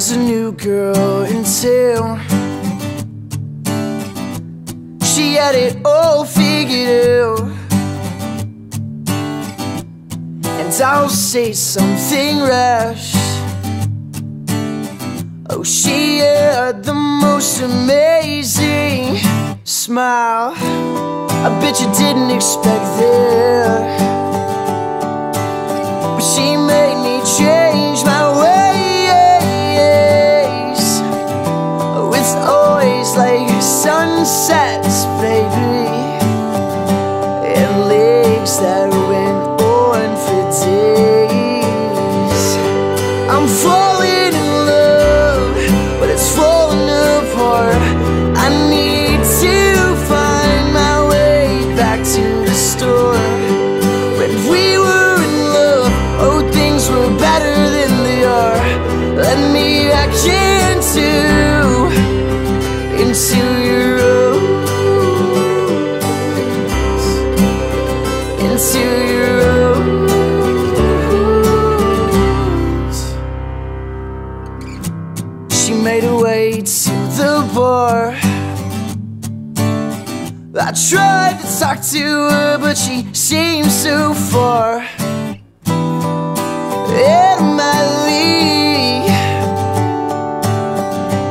was a new girl in town. She had it all figured out. And I'll say something rash. Oh, she had the most amazing smile. I bet you didn't expect that. But she made me change. In She made her way to the bar. I tried to talk to her, but she seemed so far. Of my league.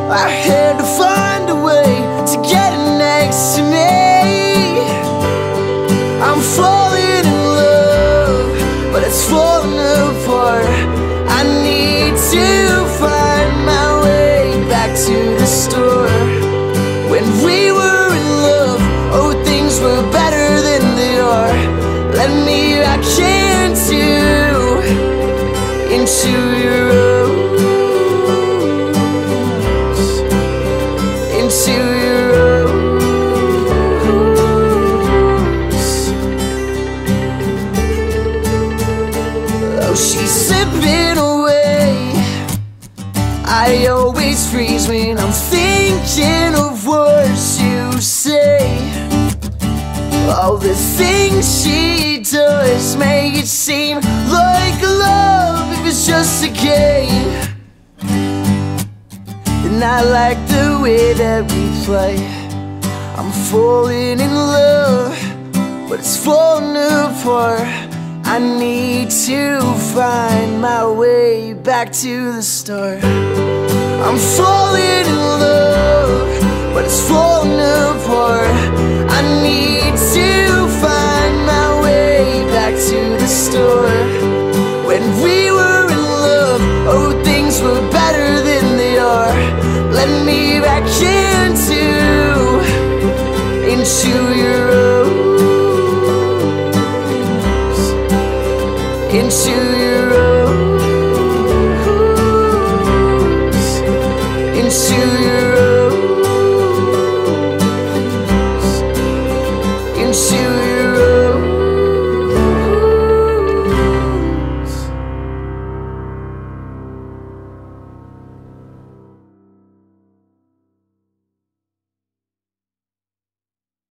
I into your rose, into your rose. Oh, she's slipping away. I always freeze when I'm thinking of what you say. All the things she does make it seem like love if it's just a game. And I like the way that we play. I'm falling in love, but it's falling apart. I need to find my way back to the start. I'm falling in love, but it's falling apart. I into your rose, into your rose, into your rose, into